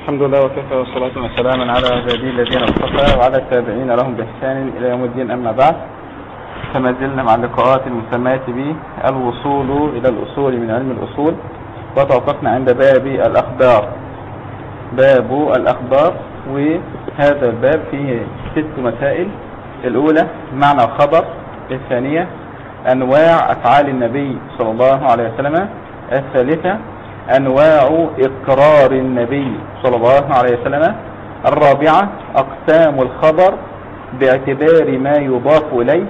الحمد لله وكفى والصلاة والسلام على عباده الذين اصطفى وعلى التابعين لهم بإحسان إلى يوم الدين. أما بعد فما زلنا مع اللقاءات المسماة به الوصول إلى الأصول من علم الأصول وتوقفنا عند باب الأخبار. باب الأخبار وهذا الباب فيه ست مسائل. الأولى معنى الخبر. الثانية أنواع أفعال النبي صلى الله عليه وسلم. الثالثة أنواع إقرار النبي صلى الله عليه وسلم. الرابعة أقسام الخبر باعتبار ما يضاف إليه.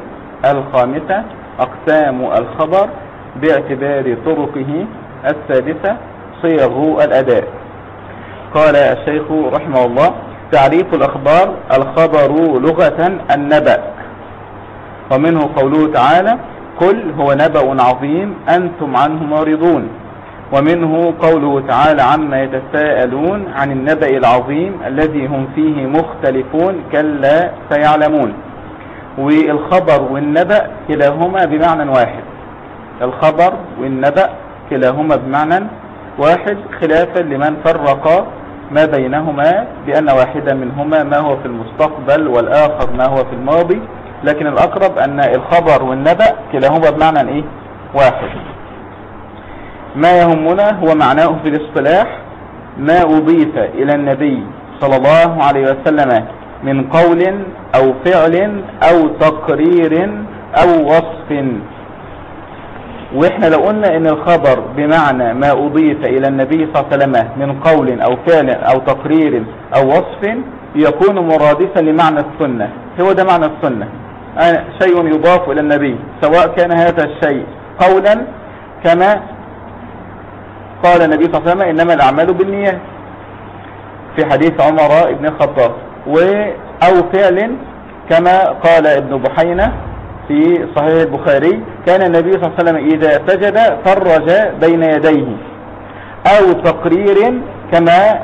الخامسة أقسام الخبر باعتبار طرقه. السادسة صيغ الأداء. قال الشيخ رحمه الله تعريف الأخبار الخبر لغة النبأ. ومنه قوله تعالى قل هو نبأ عظيم أنتم عنه معرضون. ومنه قوله تعالى عما يتساءلون عن النبأ العظيم الذي هم فيه مختلفون كلا سيعلمون. والخبر والنبأ كلاهما بمعنى واحد. الخبر والنبأ كلاهما بمعنى واحد خلافا لمن فرق ما بينهما بأن واحدا منهما ما هو في المستقبل والآخر ما هو في الماضي. لكن الأقرب أن الخبر والنبأ كلاهما بمعنى إيه؟ واحد. ما يهمنا هو معناه في الاصطلاح ما أضيف إلى النبي صلى الله عليه وسلم من قول أو فعل أو تقرير أو وصف. وإحنا لو قلنا إن الخبر بمعنى ما أضيف إلى النبي صلى الله عليه وسلم من قول أو فعل أو تقرير أو وصف يكون مرادفا لمعنى السنة. هو ده معنى السنة. شيء يضاف إلى النبي سواء كان هذا الشيء قولا كما قال النبي صلى الله عليه وسلم إنما الأعمال بالنيات. في حديث عمر بن الخطاب. أو فعل كما قال ابن بحينة في صحيح البخاري كان النبي صلى الله عليه وسلم إذا سجد فرج بين يديه. أو تقرير كما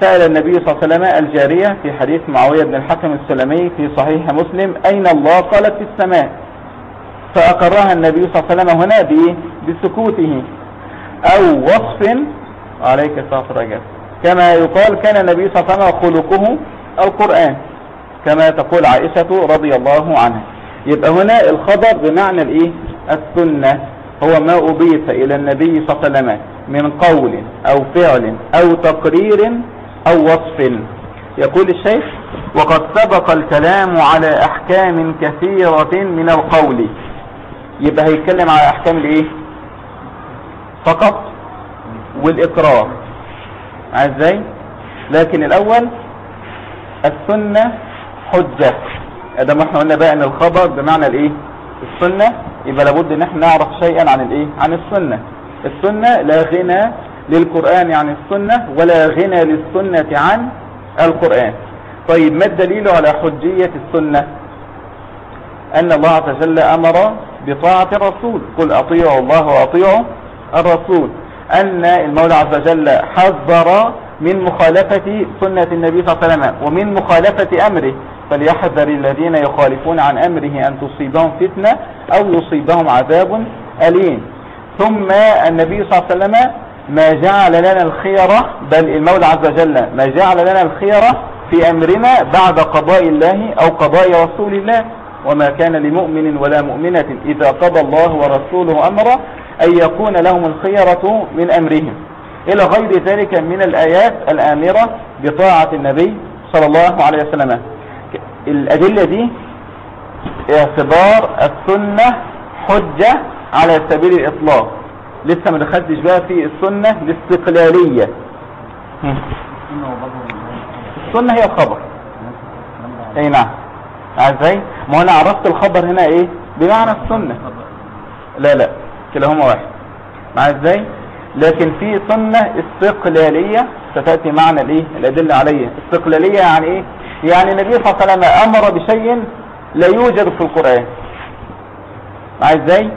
سأل النبي صلى الله عليه وسلم الجارية في حديث معاوية بن الحكم السلمي في صحيح مسلم أين الله؟ قالت في السماء. فأقرها النبي صلى الله عليه وسلم هنا بسكوته. أو وصف عليك الصلاة رجل كما يقال كان النبي صلى الله عليه وسلم خلقه القرآن كما تقول عائشة رضي الله عنها. يبقى هنا الخبر بمعنى الإيه؟ السنة. هو ما أضيف إلى النبي صلى الله عليه وسلم من قول أو فعل أو تقرير أو وصف. يقول الشيخ وقد سبق الكلام على أحكام كثيرة من القول. يبقى هيتكلم على أحكام الإيه؟ فقط والإقرار. إزاي؟ لكن الأول السنة حجة. ما إحنا قلنا بقى إن الخبر بمعنى الإيه؟ السنة. يبقى لابد إن إحنا نعرف شيئا عن الإيه؟ عن السنة. السنة لا غنى للقرآن عن السنة ولا غنى للسنة عن القرآن. طيب ما الدليل على حجية السنة؟ أن الله عز وجل أمر بطاعة الرسول. قل أطيعوا الله وأطيعوا الرسول أن المولى عز وجل حذر من مخالفة سنة النبي صلى الله عليه وسلم ومن مخالفة أمره فليحذر الذين يخالفون عن أمره أن تصيبهم فتنة أو يصيبهم عذاب أليم. ثم النبي صلى الله عليه وسلم ما جعل لنا الخيرة بل المولى عز وجل ما جعل لنا الخيرة في أمرنا بعد قضاء الله أو قضاء رسول الله. وما كان لمؤمن ولا مؤمنة إذا قضى الله ورسوله أمرا أن يكون لهم الخيرة من أمرهم. إلى غير ذلك من الآيات الآمرة بطاعة النبي صلى الله عليه وسلم. الأدلة دي اعتبار السنة حجة على سبيل الإطلاق. لسه ما دخلتش بقى في السنة الاستقلالية. السنة هي الخبر. أي نعم. إزاي؟ ما أنا عرفت الخبر هنا إيه؟ بمعنى السنة. لا لا. كلاهما واحد. مع إزاي؟ لكن في سنة استقلالية ستأتي معنا الايه الأدلة عليها. استقلالية يعني إيه؟ يعني النبي صلى الله عليه وسلم أمر بشيء لا يوجد في القرآن. مع إزاي؟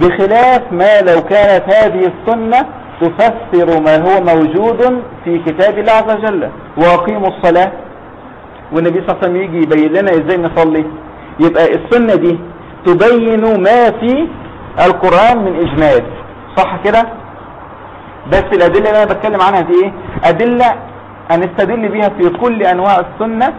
بخلاف ما لو كانت هذه السنة تفسر ما هو موجود في كتاب الله عز وجل. وأقيموا الصلاة. والنبي صلى الله عليه وسلم يجي يبين لنا إزاي نصلي. يبقى السنة دي تبين ما في القرآن من اجمال صح كده؟ بس الأدلة اللي أنا بتكلم عنها دي إيه؟ أدلة هنستدل بيها في كل أنواع السنة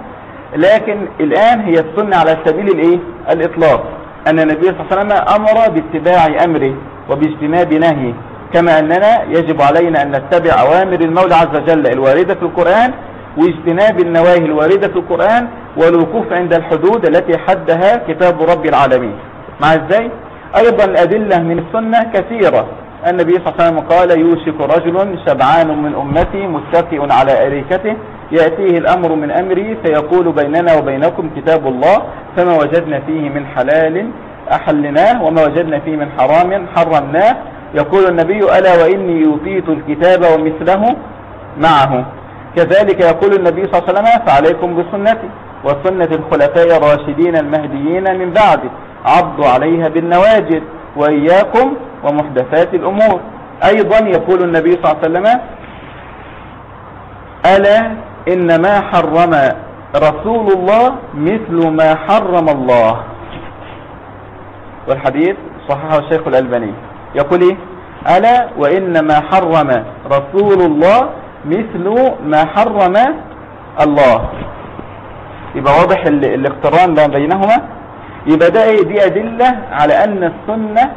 لكن الآن هي السنة على سبيل الإيه؟ الإطلاق. أن النبي صلى الله عليه وسلم أمر باتباع أمره وباجتناب نهيه كما أننا يجب علينا أن نتبع أوامر المولى عز وجل الواردة في القرآن واجتناب النواهي الواردة في القرآن والوقوف عند الحدود التي حدها كتاب رب العالمين. مع إزاي؟ أيضا الأدلة من السنة كثيرة. النبي صلى الله عليه وسلم قال يوشك رجل شبعان من أمتي متكئ على أريكته يأتيه الأمر من أمري فيقول بيننا وبينكم كتاب الله فما وجدنا فيه من حلال أحلناه وما وجدنا فيه من حرام حرمناه. يقول النبي ألا وإني يوتيت الكتاب ومثله معه. كذلك يقول النبي صلى الله عليه وسلم فعليكم بسنتي وسنة الخلفاء الراشدين المهديين من بعد عضوا عليها بالنواجد وإياكم ومحدثات الأمور. أيضا يقول النبي صلى الله عليه وسلم ألا إن ما حرم رسول الله مثل ما حرم الله. والحديث صححه الشيخ الألباني. يقول إيه؟ ألا وإن ما حرم رسول الله مثل ما حرم الله. يبقى واضح الاقتران بينهما؟ يبقى ده إيه؟ دي أدلة على أن السنة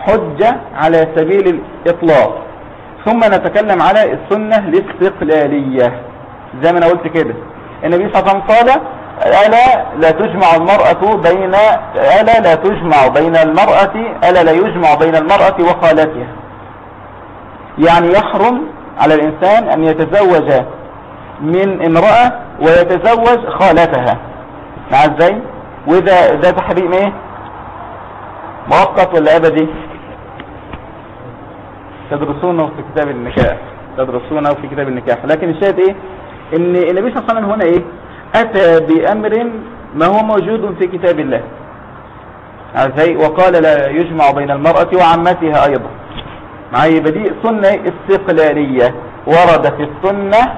حجة على سبيل الإطلاق. ثم نتكلم على السنة الاستقلالية. زي ما أنا قلت كده. النبي صلى الله عليه وسلم قال ألا لا تجمع المرأة بين ألا لا تجمع بين المرأة ألا لا يجمع بين المرأة وخالتها. يعني يحرم على الإنسان أن يتزوج من امرأة ويتزوج خالتها. مع إزاي وده ده تحريم إيه مؤقت ولا ابدي تدرسونه في كتاب النكاح تدرسونه في كتاب النكاح. لكن الشاهد إيه؟ إن النبي صلى الله عليه وسلم هنا إيه؟ أتى بأمر ما هو موجود في كتاب الله. إزاي وقال لا يجمع بين المرأة وعمتها أيضا. معي بديء سنة استقلالية. ورد في السنة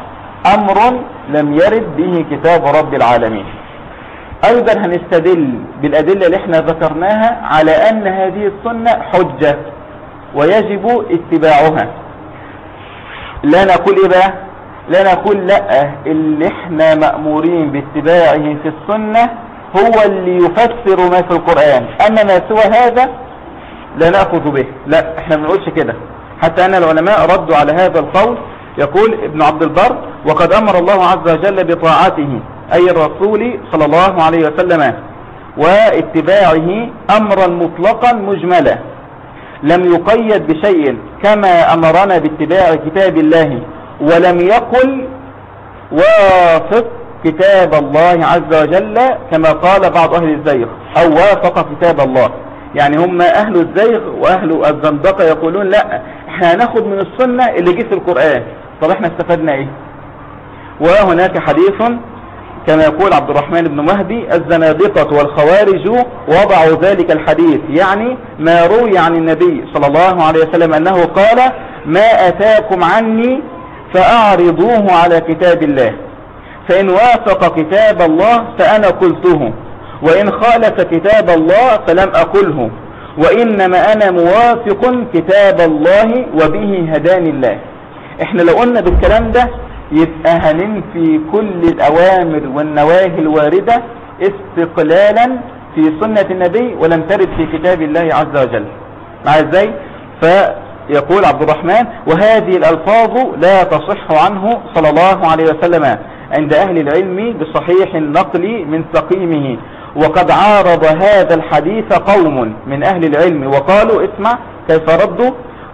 أمر لم يرد به كتاب رب العالمين. أيضا هنستدل بالأدلة اللي إحنا ذكرناها على أن هذه السنة حجة ويجب اتباعها. لا نقول إيه بقى؟ لا نقول لأ اللي إحنا مأمورين باتباعه في السنة هو اللي يفسر ما في القرآن. أما ما سوى هذا لا نأخذ به. لا إحنا ما بنقولش كده. حتى أن العلماء ردوا على هذا القول. يقول ابن عبد البر وقد أمر الله عز وجل بطاعته أي الرسول صلى الله عليه وسلم واتباعه أمرا مطلقا مجملا لم يقيد بشيء كما أمرنا باتباع كتاب الله ولم يقل وافق كتاب الله عز وجل كما قال بعض أهل الزيغ أو وافق كتاب الله. يعني هم أهل الزيغ وأهل الزندقة يقولون لا إحنا هناخد من السنة اللي جه في القرآن. طب إحنا استفدنا إيه؟ وهناك حديث كما يقول عبد الرحمن بن مهدي الزنادقة والخوارج وضعوا ذلك الحديث يعني ما روي عن النبي صلى الله عليه وسلم أنه قال ما أتاكم عني فأعرضوه على كتاب الله فإن وافق كتاب الله فأنا قلته وإن خالف كتاب الله فلم أقله وإنما أنا موافق كتاب الله وبه هداني الله. إحنا لو قلنا بالكلام ده يبقى هننفي كل الأوامر والنواهي الواردة استقلالا في سنة النبي ولم ترد في كتاب الله عز وجل. مع إزاي؟ فيقول عبد الرحمن وهذه الألفاظ لا تصح عنه صلى الله عليه وسلم عند أهل العلم بصحيح النقل من سقيمه. وقد عارض هذا الحديث قوم من أهل العلم وقالوا اسمع كيف ردوا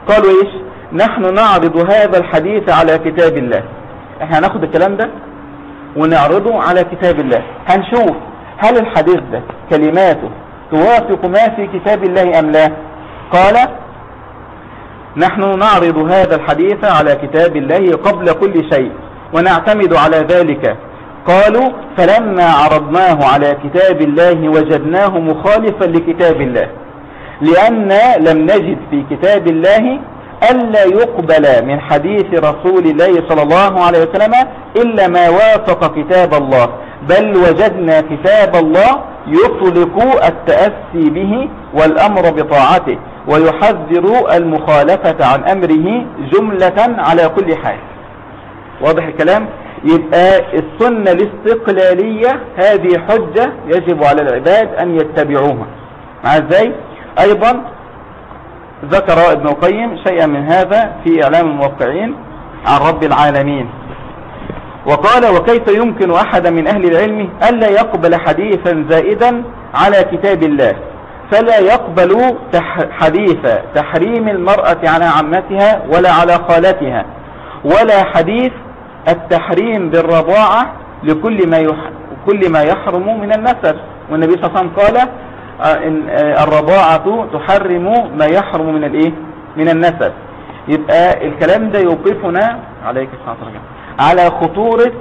قالوا إيش؟ نحن نعرض هذا الحديث على كتاب الله. إحنا هناخد الكلام ده ونعرضه على كتاب الله. هنشوف هل الحديث ده كلماته توافق ما في كتاب الله أم لا. قال نحن نعرض هذا الحديث على كتاب الله قبل كل شيء ونعتمد على ذلك. قالوا فلما عرضناه على كتاب الله وجدناه مخالفا لكتاب الله لأن لم نجد في كتاب الله ألا يقبل من حديث رسول الله صلى الله عليه وسلم إلا ما وافق كتاب الله. بل وجدنا كتاب الله يطلق التأسي به والأمر بطاعته ويحذر المخالفة عن أمره جملة على كل حال. واضح الكلام؟ يبقى السنة الاستقلالية هذه حجة يجب على العباد أن يتبعوها. مع إزاي أيضا ذكر ابن القيم شيئا من هذا في إعلام الموقعين عن رب العالمين. وقال وكيف يمكن أحد من أهل العلم ألا يقبل حديثا زائدا على كتاب الله؟ فلا يقبل حديث تحريم المرأة على عمتها ولا على خالتها ولا حديث التحريم بالرضاعة لكل ما يح... كل ما يحرم من النسب. والنبي صلى الله عليه وسلم قال الرضاعة تحرم ما يحرم من الإيه؟ من النسب. يبقى الكلام ده يوقفنا عليك على خطورة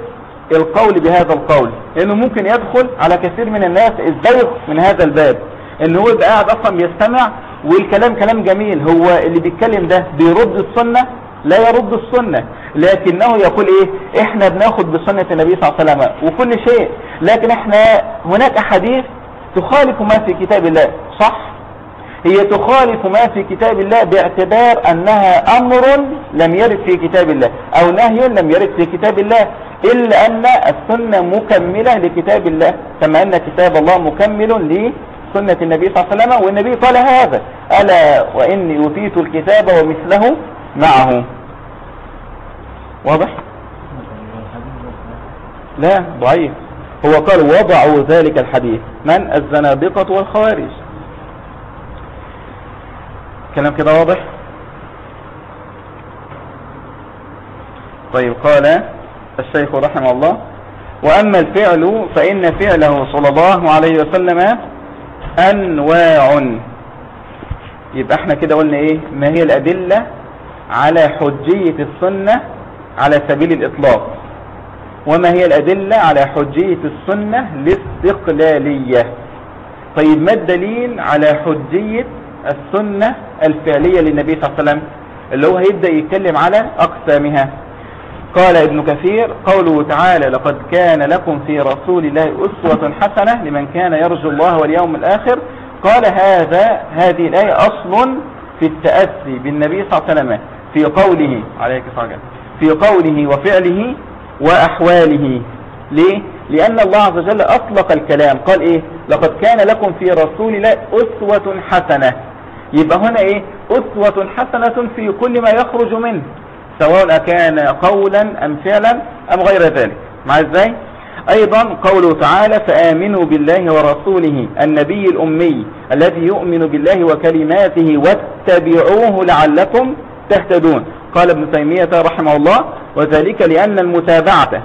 القول بهذا القول. لأنه ممكن يدخل على كثير من الناس الزيغ من هذا الباب. إن هو يبقى قاعد أصلا بيستمع والكلام كلام جميل. هو اللي بيتكلم ده بيرد السنة لا يرد السنة. لكنه يقول إيه؟ إحنا بناخد بسنة النبي صلى الله عليه وسلم وكل شيء. لكن إحنا هناك أحاديث تخالف ما في كتاب الله صح؟ هي تخالف ما في كتاب الله باعتبار أنها أمر لم يرد في كتاب الله أو نهي لم يرد في كتاب الله إلا أن السنة مكملة لكتاب الله كما أن كتاب الله مكمل لسنة النبي صلى الله عليه وسلم والنبي قال هذا ألا وإني أوتيت الكتاب ومثله معه. واضح؟ لا ضعيف. هو قال وضعوا ذلك الحديث. من؟ الزنادقة والخوارج. كلام كده واضح؟ طيب قال الشيخ رحمه الله وأما الفعل فإن فعله صلى الله عليه وسلم أنواع. يبقى إحنا كده قلنا إيه؟ ما هي الأدلة على حجية السنة على سبيل الإطلاق. وما هي الأدلة على حجية السنة الاستقلالية؟ طيب ما الدليل على حجية السنة الفعلية للنبي صلى الله عليه وسلم؟ اللي هو هيبدأ يتكلم على أقسامها. قال ابن كثير قوله تعالى لقد كان لكم في رسول الله أسوة حسنة لمن كان يرجو الله واليوم الآخر قال هذا هذه الآية أصل في التأسي بالنبي صلى الله عليه وسلم في قوله عليك صلى في قوله وفعله وأحواله. ليه؟ لأن الله عز وجل أطلق الكلام. قال إيه؟ لقد كان لكم في رسول الله أسوة حسنة. يبقى هنا إيه؟ أسوة حسنة في كل ما يخرج منه. سواء كان قولا أم فعلا أم غير ذلك. مع إزاي؟ أيضا قوله تعالى فآمنوا بالله ورسوله النبي الأمي الذي يؤمن بالله وكلماته واتبعوه لعلكم تهتدون. قال ابن تيمية رحمه الله وذلك لأن المتابعة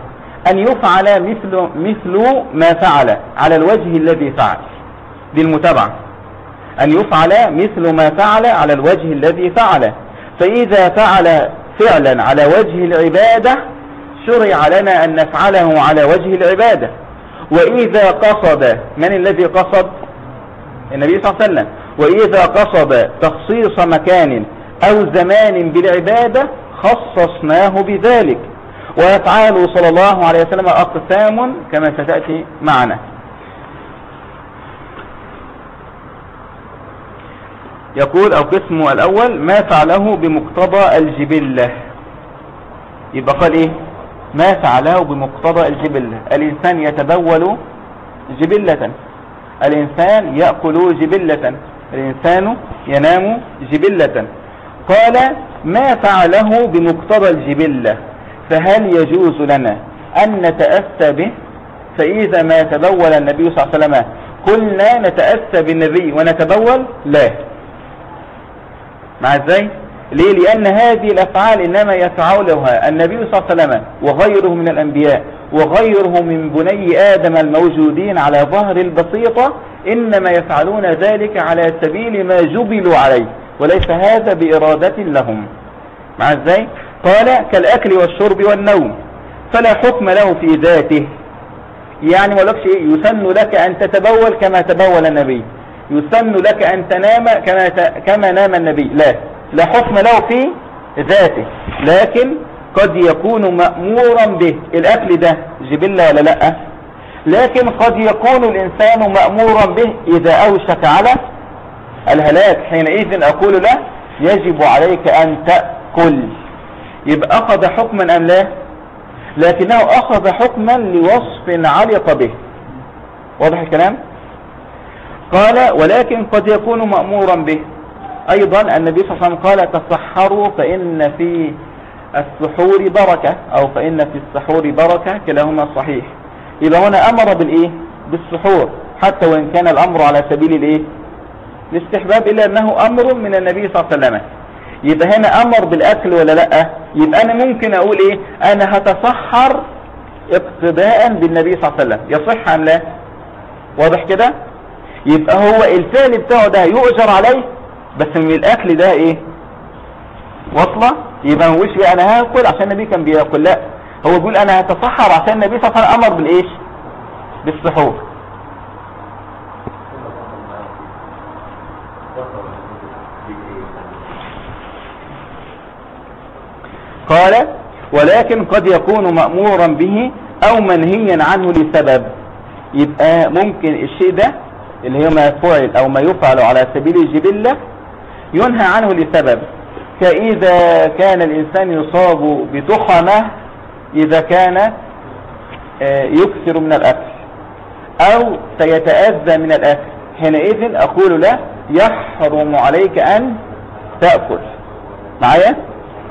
أن يفعل مثل, مثل ما فعل على الوجه الذي فعل دي المتابعة أن يفعل مثل ما فعل على الوجه الذي فعل. فإذا فعل فعلا على وجه العبادة شرع لنا أن نفعله على وجه العبادة. وإذا قصد من الذي قصد؟ النبي صلى الله عليه وسلم. وإذا قصد تخصيص مكان أو زمان بالعبادة خصصناه بذلك. ويفعله صلى الله عليه وسلم أقسام كما ستأتي معنا. يقول القسم الأول ما فعله بمقتضى الجبلة. يبقى قال إيه؟ ما فعله بمقتضى الجبلة. الإنسان يتبول جبلة. الإنسان يأكل جبلة. الإنسان ينام جبلة. قال ما فعله بمقتضى الجبلة فهل يجوز لنا أن نتأسى به؟ فإذا ما تبول النبي صلى الله عليه وسلم قلنا نتأسى بالنبي ونتبول؟ لا. مع إزاي ليه؟ لأن هذه الأفعال إنما يفعلها النبي صلى الله عليه وسلم وغيره من الأنبياء وغيره من بني آدم الموجودين على ظهر البسيطة إنما يفعلون ذلك على سبيل ما جبلوا عليه. وليس هذا بإرادة لهم. مع إزاي قال كالأكل والشرب والنوم فلا حكم له في ذاته. يعني ولكش إيه يسن لك أن تتبول كما تبول النبي. يسن لك أن تنام كما, كما نام النبي. لا لا حكم له في ذاته. لكن قد يكون مأمورا به. الأكل ده جبلة ولا لأ؟ لكن قد يكون الإنسان مأمورا به إذا أوشك على الهلاك حينئذ أقول له يجب عليك أن تأكل. يبقى أخذ حكما أم لا؟ لكنه أخذ حكما لوصف علق به. واضح الكلام؟ قال ولكن قد يكون مأمورا به. أيضا النبي صلى الله عليه وسلم قال تصحروا فإن في السحور بركة أو فإن في السحور بركة كلاهما صحيح. يبقى هنا أمر بالإيه؟ بالسحور حتى وإن كان الأمر على سبيل الإيه؟ الاستحباب إلا أنه أمر من النبي صلى الله عليه وسلم. يبقى هنا أمر بالأكل ولا لأ؟ يبقى أنا ممكن أقول إيه؟ أنا هتسحر اقتداء بالنبي صلى الله عليه وسلم. يصح أم لا؟ واضح كده؟ يبقى هو الفعل بتاعه ده يؤجر عليه بس من الأكل ده إيه؟ وصلة؟ يبقى ما بيقولش أنا هاكل عشان النبي كان بياكل. لأ هو بيقول أنا هتسحر عشان النبي صلى الله عليه وسلم أمر بالإيش؟ بالسحور. قال ولكن قد يكون مأمورا به أو منهيا عنه لسبب. يبقى ممكن الشيء ده اللي هو ما فعل أو ما يفعل على سبيل الجبلة ينهى عنه لسبب. كإذا كان الإنسان يصاب بتخمة إذا كان آه، يكثر من الأكل أو سيتأذى من الأكل حينئذ أقول له يحرم عليك أن تأكل. معايا؟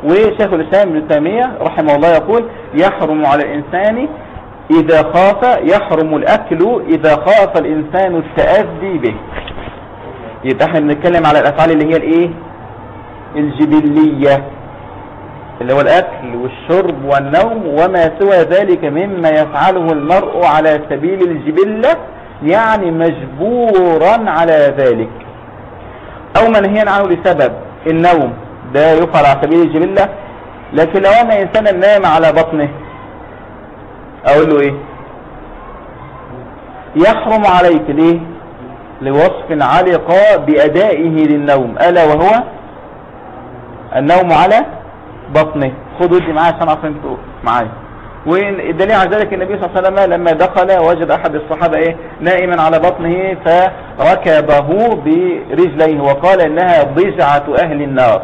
وشيخ الإسلام ابن تيمية رحمه الله يقول يحرم على الإنسان إذا خاف يحرم الأكل إذا خاف الإنسان التأذي به. يبقى إحنا بنتكلم على الأفعال اللي هي الإيه؟ الجبلية اللي هو الأكل والشرب والنوم وما سوى ذلك مما يفعله المرء على سبيل الجبلة يعني مجبورا على ذلك. أو منهيا عنه لسبب النوم. ده يفعل على سبيل الجبلة لكن لو أن إنسانا نام على بطنه أقول له إيه؟ يحرم عليك ليه؟ لوصف علق بأدائه للنوم ألا وهو النوم على بطنه. خدوا دي معايا عشان عشان أنتوا معايا. والدليل على ذلك النبي صلى الله عليه وسلم لما دخل وجد أحد الصحابة إيه؟ نائما على بطنه فركبه برجليه وقال إنها ضجعة أهل النار.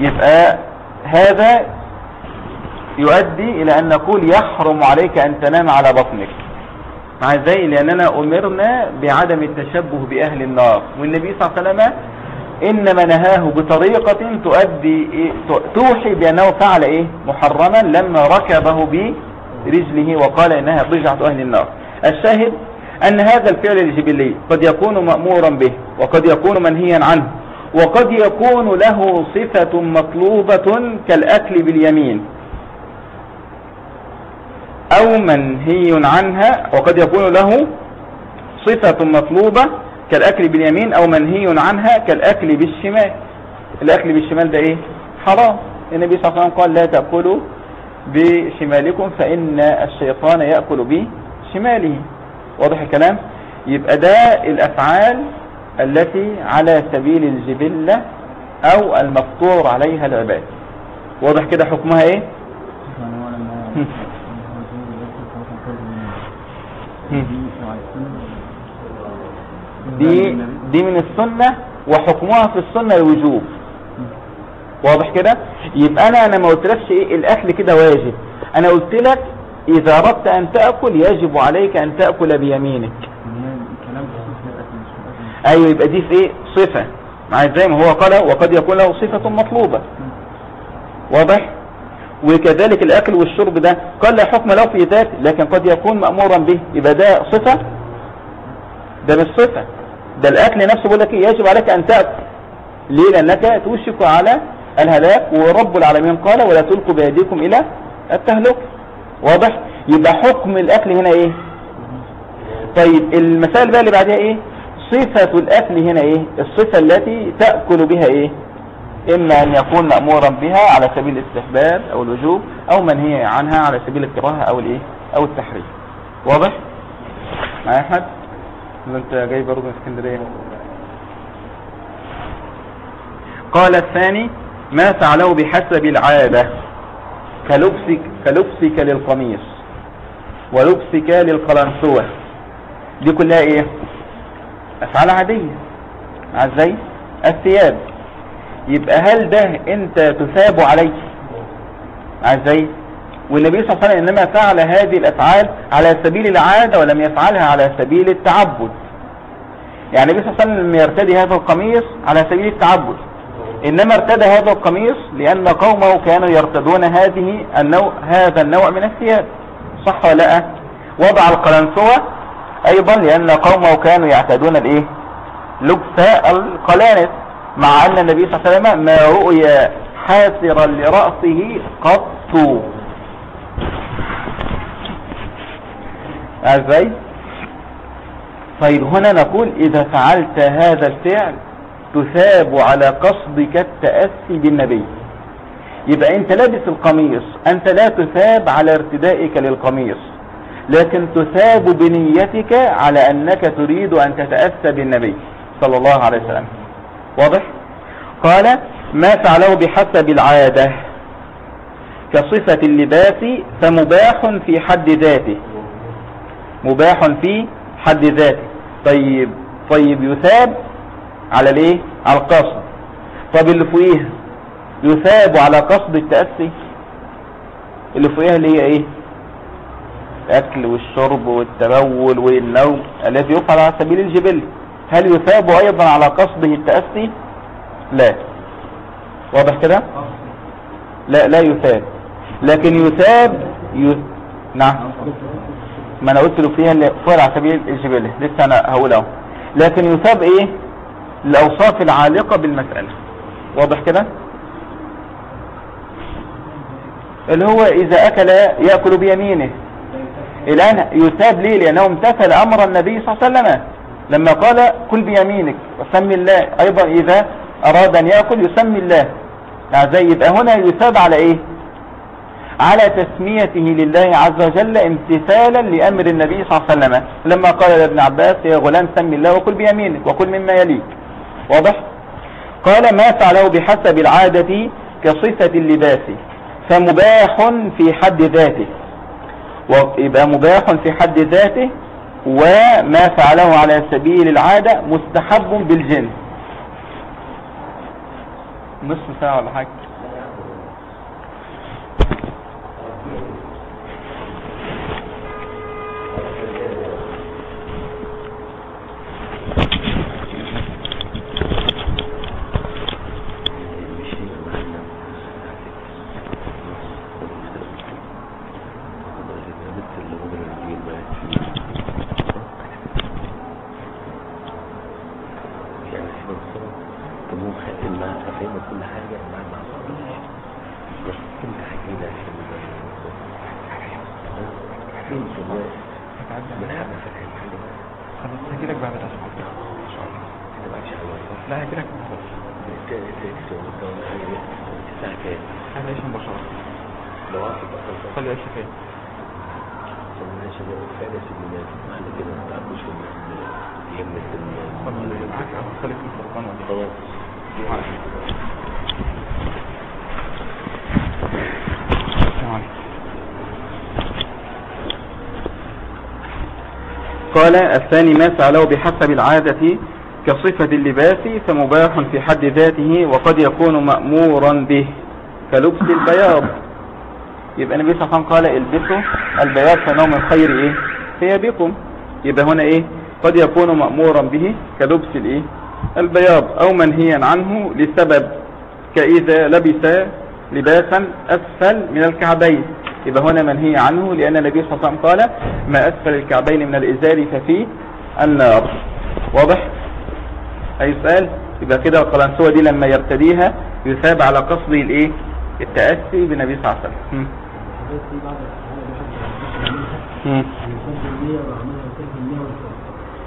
يبقى هذا يؤدي إلى أن نقول يحرم عليك أن تنام على بطنك. مع إزاي لأننا أمرنا بعدم التشبه بأهل النار. والنبي صلى الله عليه وسلم إنما نهاه بطريقة تؤدي إيه توحي بأنه فعل إيه؟ محرما لما ركبه برجله وقال إنها ضجعة أهل النار. الشاهد أن هذا الفعل الجبلي قد يكون مأمورا به وقد يكون منهيا عنه. وقد يكون له صفة مطلوبة كالأكل باليمين. أو منهي عنها وقد يكون له صفة مطلوبة كالأكل باليمين أو منهي عنها كالأكل بالشمال. الأكل بالشمال ده إيه؟ حرام. النبي صلى الله عليه وسلم قال لا تأكلوا بشمالكم فإن الشيطان يأكل بشماله. واضح الكلام؟ يبقى ده الأفعال التي على سبيل الجبلة أو المفطور عليها العباد. واضح كده حكمها إيه؟ دي دي من السنة وحكمها في السنة الوجوب. واضح كده؟ يبقى أنا أنا ما قلتلكش إيه؟ الأكل كده واجب. أنا قلت لك إذا أردت أن تأكل يجب عليك أن تأكل بيمينك. أيوه يبقى دي في إيه؟ صفة. مع زي ما هو قال وقد يكون له صفة مطلوبة. واضح؟ وكذلك الأكل والشرب ده قال لا حكم له في ذاته لكن قد يكون مأمورا به. يبقى ده صفة؟ ده مش صفة. ده الأكل نفسه بيقول لك إيه؟ يجب عليك أن تأكل. ليه؟ لأنك توشك على الهلاك ورب العالمين قال ولا تلقوا بيديكم إلى التهلك. واضح؟ يبقى حكم الأكل هنا إيه؟ طيب المسائل بقى اللي بعدها إيه؟ صفة الأكل هنا إيه؟ الصفة التي تأكل بها إيه؟ إما أن يكون مأمورا بها على سبيل الاستحباب أو الوجوب أو منهي عنها على سبيل الكراهة أو الإيه؟ أو التحريم. واضح؟ معايا أحمد؟ أنت جاي برضه من اسكندرية. قال الثاني ما فعله بحسب العادة كلبسك, كلبسك للقميص ولبسك للقلنسوة. دي كلها إيه؟ أفعال عادية. إزاي الثياب. يبقى هل ده أنت تثاب عليه؟ إزاي والنبي صلى الله عليه وسلم إنما فعل هذه الأفعال على سبيل العادة ولم يفعلها على سبيل التعبد. يعني النبي صلى الله عليه وسلم لم يرتدي هذا القميص على سبيل التعبد. إنما ارتدى هذا القميص لأن قومه كانوا يرتدون هذه النوع هذا النوع من الثياب. صح ولا لا؟ وضع القلنسوة أيضا لأن قومه كانوا يعتادون الايه لبس القلانس مع أن النبي صلى الله عليه وسلم ما رؤي حاسرا لرأسه قط. إزاي طيب هنا نقول إذا فعلت هذا الفعل تثاب على قصدك التأسي بالنبي. يبقى أنت لابس القميص أنت لا تثاب على ارتدائك للقميص. لكن تثاب بنيتك على أنك تريد أن تتأسى بالنبي صلى الله عليه وسلم. واضح؟ قال ما فعله بحسب العادة كصفة اللباس فمباح في حد ذاته. مباح في حد ذاته. طيب طيب يثاب على الإيه؟ على القصد. طب اللي فوقيه يثاب على قصد التأسي. اللي فوقيها اللي هي إيه؟ الأكل والشرب والتبول والنوم الذي يفعل على سبيل الجبل. هل يثاب أيضا على قصده التأسي؟ لا. واضح كده؟ لا لا يثاب. لكن يثاب ي... نعم. ما أنا قلت له فيها اللي فعل على سبيل الجبل. لسه أنا هقول أهو. لكن يثاب إيه؟ الأوصاف العالقة بالمسألة. واضح كده؟ اللي هو إذا أكل يأكل بيمينه. الآن يثاب ليه لأنه امتثل أمر النبي صلى الله عليه وسلم. لما قال كل بيمينك وسمي الله. أيضا إذا أراد أن يأكل يسمي الله. زي يبقى هنا يثاب على إيه؟ على تسميته لله عز وجل امتثالا لأمر النبي صلى الله عليه وسلم. لما قال لابن عباس يا غلام سمي الله وكل بيمينك وكل مما يليك. واضح؟ قال ما فعله بحسب العادة كصفة اللباس. فمباح في حد ذاته. ويبقى مباح في حد ذاته وما فعله على سبيل العادة مستحب بالجنس نصف ساعة ولا قال الثاني ما فعله بحسب العادة كصفة اللباس فمباح في حد ذاته وقد يكون مأمورا به كلبس البياض. يبقى النبي صلى الله عليه وسلم قال البسوا البياض فنوع من خير إيه؟ ثيابكم. يبقى هنا إيه؟ قد يكون مأمورا به كلبس الإيه؟ البياض. أو منهيا عنه لسبب كإذا لبس لباسا أسفل من الكعبين. يبقى هنا منهي عنه لأن النبي صلى الله عليه وسلم قال ما أسفل الكعبين من الإزار ففيه النار. واضح؟ أي سؤال؟ يبقى كده القلنسوة دي لما يرتديها يثاب على قصده الإيه؟ التأسي بالنبي صلى الله عليه وسلم.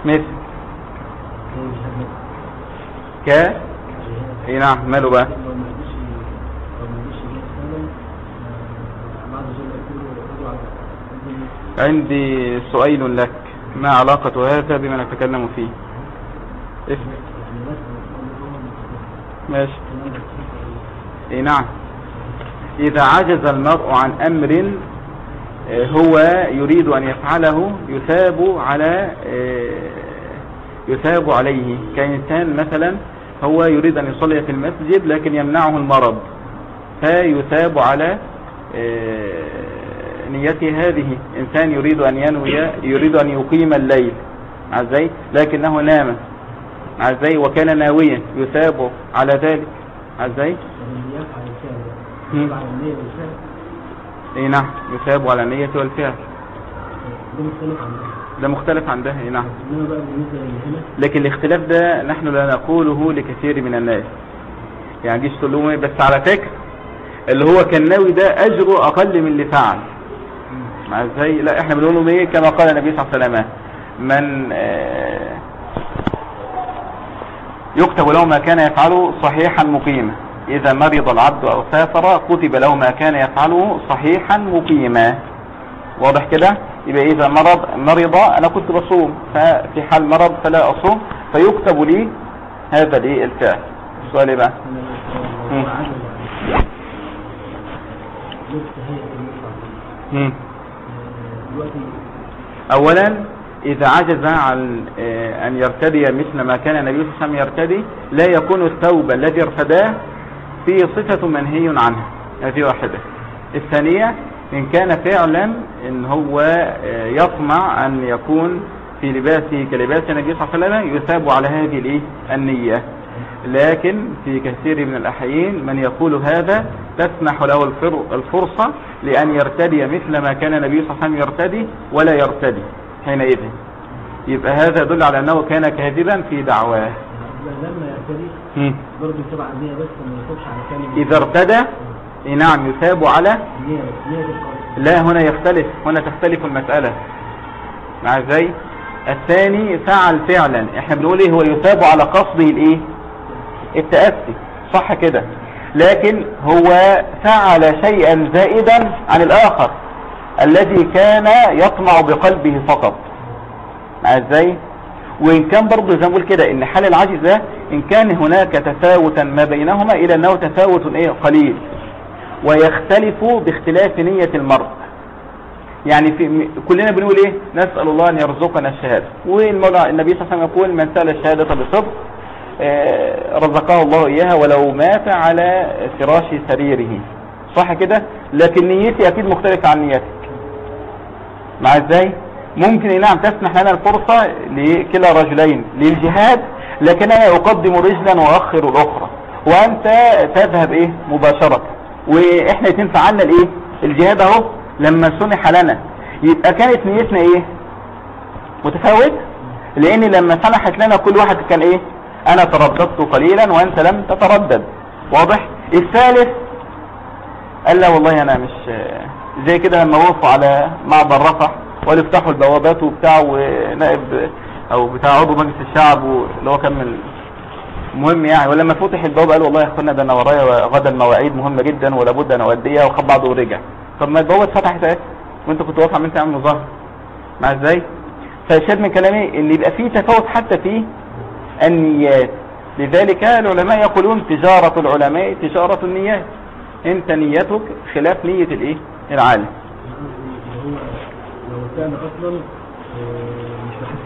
مثل ك؟ أي نعم ماله بقى؟ عندي سؤال لك. ما علاقة هذا بما نتكلم فيه؟ اسم. ماشي. اي نعم. إذا عجز المرء عن أمر هو يريد أن يفعله يثاب على يثاب عليه. كإنسان مثلا هو يريد أن يصلي في المسجد لكن يمنعه المرض فيثاب على نيته هذه. إنسان يريد أن ينوي يريد أن يقيم الليل. عزي لكنه نام. عزي وكان ناويا. يثاب على ذلك. عزي اي نعم. يثاب على النية والفعل. ده مختلف عن ده. اي نعم. لكن الاختلاف ده نحن لا نقوله لكثير من الناس. يعني جيش تقول لهم؟ بس على فكرة اللي هو كان ناوي ده أجره أقل من اللي فعل. إزاي لا إحنا بنقول إيه؟ كما قال النبي صلى الله عليه وسلم من آه، يكتب له ما كان يفعله صحيحا مقيما. إذا مرض العبد أو سافر كتب له ما كان يفعله صحيحا مقيما. واضح كده؟ يبقى إذا مرض مرض أنا كنت بصوم ففي حال مرض فلا أصوم فيكتب لي هذا لي الفعل السؤال إيه بقى؟ أولا إذا عجز عن آه، أن يرتدي مثل ما كان النبي صلى الله عليه وسلم يرتدي لا يكون الثوب الذي ارتداه فيه صفة منهي عنها هذه واحدة الثانية إن كان فعلا إن هو آه، يطمع أن يكون في لباسه كلباس النبي صلى الله عليه وسلم يثاب على هذه؟ النية لكن في كثير من الأحيين من يقول هذا تسمح له الفرصة لأن يرتدي مثل ما كان النبي صلى الله عليه وسلم يرتدي ولا يرتدي حينئذ. يبقى هذا يدل على أنه كان كاذبا في دعواه. لما يرتدي. برضه بس ما يصبش على كلمة. إذا ارتدى نعم يثاب على لا هنا يختلف هنا تختلف المسألة. مع إزاي الثاني فعل فعلا. إحنا بنقول إيه؟ هو يثاب على قصده الإيه؟ التأسي. صح كده. لكن هو فعل شيئا زائدا عن الآخر الذي كان يطمع بقلبه فقط. إزاي؟ وإن كان برضه زي ما بقول كده إن حال العجز ده إن كان هناك تفاوتا ما بينهما إلى أنه تفاوت إيه؟ قليل. ويختلف باختلاف نية المرء. يعني في كلنا بنقول إيه؟ نسأل الله أن يرزقنا الشهادة. والمولى النبي صلى الله عليه وسلم يقول من سأل الشهادة بصدق رزقه الله إياها ولو مات على فراش سريره. صح كده؟ لكن نيتي أكيد مختلفة عن نيتك. مع إزاي؟ ممكن نعم تسمح لنا الفرصة لكلا رجلين للجهاد لكن أنا اقدم رجلا وأخر الأخرى. وأنت تذهب إيه مباشرة. وإحنا يتنفع عنا الإيه؟ الجهاد أهو لما سمح لنا. يبقى كانت نيتنا إيه؟ متفاوت؟ لأن لما سمحت لنا كل واحد كان إيه؟ أنا ترددت قليلا وأنت لم تتردد. واضح؟ الثالث قال لا والله أنا مش زي كده لما وقفوا على معبر رفح وقالوا يفتحوا البوابات وبتاع ونائب أو بتاع عضو مجلس الشعب اللي هو كان من المهم يعني. ولما فتح الباب قال والله يا أخوانا ده أنا ورايا غدا مواعيد مهمة جدا ولا بد أن أوديها وخد بعضه ورجع. طب ما البوابه اتفتحت اهي وأنت كنت واقف عمال تعمل مظاهرة. مع إزاي؟ فالشاهد من كلامي إن يبقى في تفاوت حتى في النيات. لذلك العلماء يقولون تجارة العلماء تجارة النيات. أنت نيتك خلاف نية الإيه؟ العالم. لو كان أصلا آه، مش بحس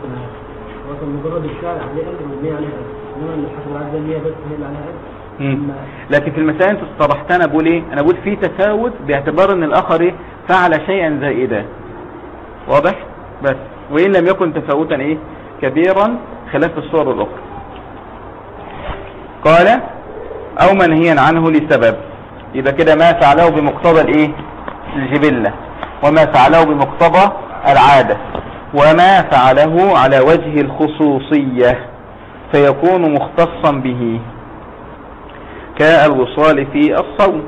هو كان مجرد الفعل عليه اجر والنية عليه اجر إنما اللي حسب العدد النية بس هي اللي عليها اجر لكن في المسائل أنت اصطلحت أنا بقول إيه؟ أنا بقول في تفاوت باعتبار إن الآخر إيه؟ فعل شيئا زائدا. واضح؟ بس. وإن لم يكن تفاوتا إيه؟ كبيرا خلاف الصور الأخرى. قال أو منهيا عنه لسبب. يبقى كده ما فعله بمقتضى الإيه؟ الجبلة. وما فعله بمقتضى العادة. وما فعله على وجه الخصوصية. فيكون مختصا به. كالوصال في الصوم.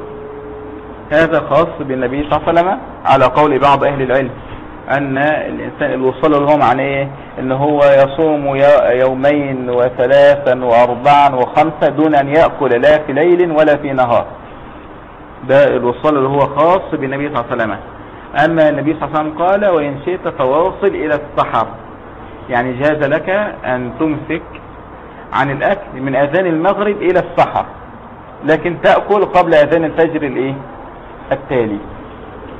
هذا خاص بالنبي صلى الله عليه وسلم على قول بعض أهل العلم. أن الإنسان الوصال اللي هو معناه إيه؟ إن هو يصوم يومين وثلاثا واربعا وخمسة دون أن يأكل لا في ليل ولا في نهار. ده الوصال اللي هو خاص بالنبي صلى الله عليه وسلم. أما النبي صلى الله عليه وسلم قال وإن شئت فواصل إلى السحر. يعني جاز لك أن تمسك عن الأكل من أذان المغرب إلى السحر لكن تأكل قبل أذان الفجر الإيه؟ التالي.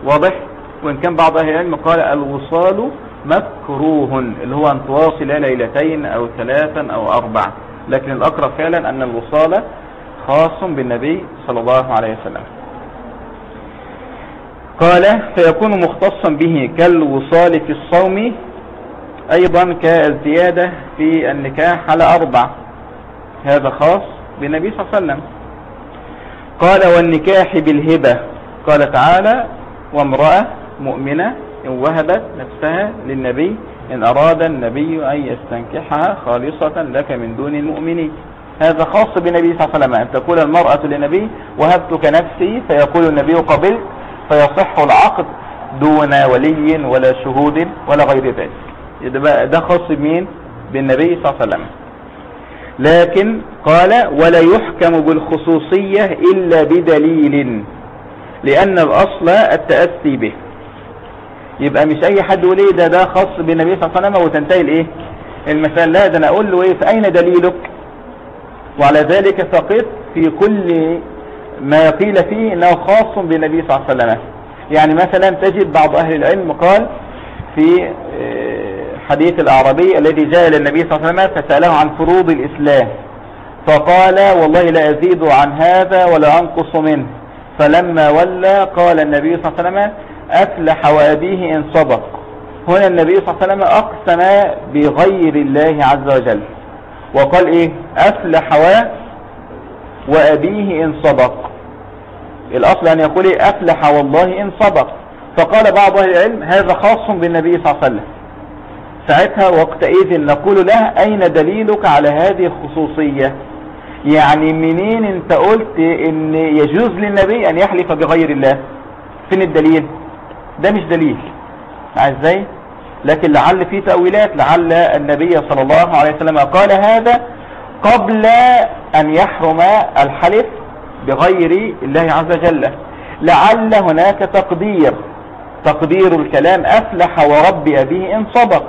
واضح؟ وإن كان بعض أهل العلم قال الوصال مكروه اللي هو أن تواصل ليلتين أو ثلاثا أو أربعة لكن الأقرب فعلا أن الوصال خاص بالنبي صلى الله عليه وسلم. قال فيكون مختصا به كالوصال في الصوم أيضا كالزيادة في النكاح على أربع هذا خاص بالنبي صلى الله عليه وسلم. قال والنكاح بالهبة. قال تعالى وامرأة مؤمنة إن وهبت نفسها للنبي إن أراد النبي أن يستنكحها خالصة لك من دون المؤمنين. هذا خاص بالنبي صلى الله عليه وسلم. أن تقول المرأة للنبي وهبتك نفسي فيقول النبي قبلت فيصح العقد دون ولي ولا شهود ولا غير ذلك. ده خاص بمين؟ بالنبي صلى الله عليه وسلم. لكن قال ولا يحكم بالخصوصية إلا بدليل لأن الأصل التأسي به. يبقى مش أي حد يقول إيه ده ده خاص بالنبي صلى الله عليه وسلم وتنتهي الإيه؟ المثال. لا ده أنا أقول له إيه فأين دليلك؟ وعلى ذلك فقط في كل ما قيل فيه إنه خاص بالنبي صلى الله عليه وسلم. يعني مثلا تجد بعض أهل العلم قال في حديث الأعرابي الذي جاء إلى النبي صلى الله عليه وسلم فسأله عن فروض الإسلام. فقال والله لا أزيد عن هذا ولا أنقص منه. فلما ولى قال النبي صلى الله عليه وسلم افلح وابيه إن صدق. هنا النبي صلى الله عليه وسلم أقسم بغير الله عز وجل. وقال إيه؟ افلح وأبيه إن صدق. الأصل أن يقول إيه؟ أفلح والله إن صدق. فقال بعض العلم هذا خاص بالنبي صلى الله عليه وسلم. ساعتها وقتئذ نقول له أين دليلك على هذه الخصوصية؟ يعني منين أنت قلت إن يجوز للنبي أن يحلف بغير الله؟ فين الدليل؟ ده مش دليل. إزاي؟ لكن لعل في تأويلات لعل النبي صلى الله عليه وسلم قال هذا قبل أن يحرم الحلف بغير الله عز وجل. لعل هناك تقدير. تقدير الكلام أفلح ورب أبيه إن صدق.